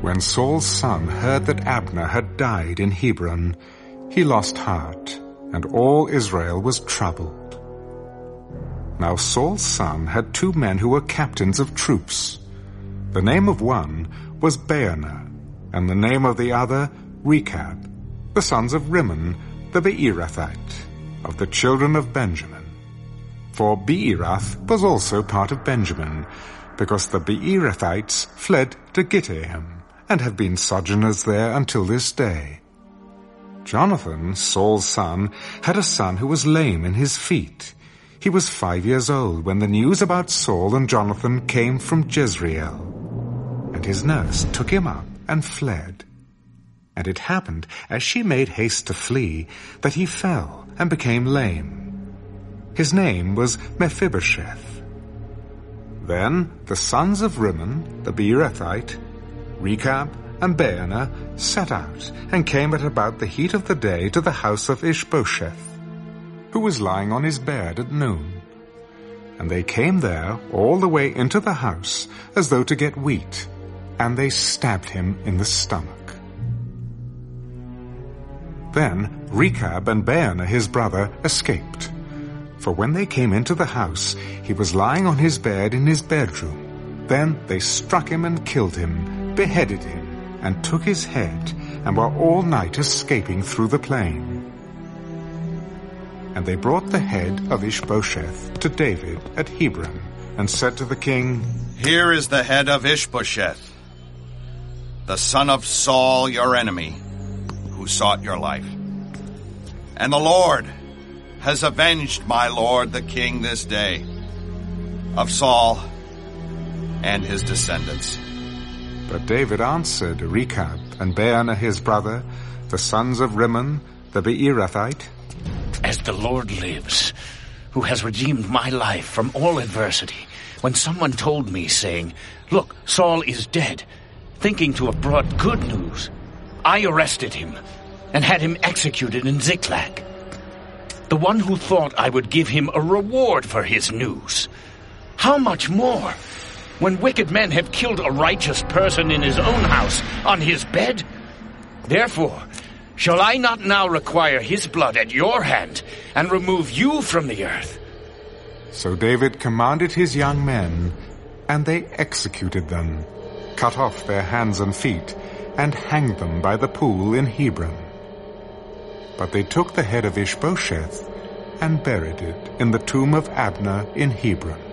When Saul's son heard that Abner had died in Hebron, he lost heart, and all Israel was troubled. Now Saul's son had two men who were captains of troops. The name of one was Baanah, and the name of the other Rechab, the sons of Rimmon, the Beerothite, of the children of Benjamin. For Beeroth was also part of Benjamin, because the Beerothites fled to Gittaim, and have been sojourners there until this day. Jonathan, Saul's son, had a son who was lame in his feet. He was five years old when the news about Saul and Jonathan came from Jezreel. And his nurse took him up and fled. And it happened, as she made haste to flee, that he fell and became lame. His name was Mephibosheth. Then the sons of Rimmon, the Beerothite, Rechab, and Baanah set out and came at about the heat of the day to the house of Ishbosheth, who was lying on his bed at noon. And they came there all the way into the house as though to get wheat, and they stabbed him in the stomach. Then Rechab and Baanah his brother escaped. For when they came into the house, he was lying on his bed in his bedroom. Then they struck him and killed him, beheaded him, and took his head, and were all night escaping through the plain. And they brought the head of Ishbosheth to David at Hebron, and said to the king, Here is the head of Ishbosheth, the son of Saul your enemy, who sought your life. And the Lord has avenged my lord the king this day of Saul and his descendants. But David answered Rechab and Baanah his brother, the sons of Rimmon, the Beerothite, As the Lord lives, who has redeemed my life from all adversity, when someone told me, saying, Look, Saul is dead, thinking to have brought good news, I arrested him and had him executed in Ziklag. The one who thought I would give him a reward for his news. How much more? When wicked men have killed a righteous person in his own house, on his bed? Therefore, shall I not now require his blood at your hand, and remove you from the earth? So David commanded his young men, and they executed them, cut off their hands and feet, and hanged them by the pool in Hebron. But they took the head of Ishbosheth, and buried it in the tomb of Abner in Hebron.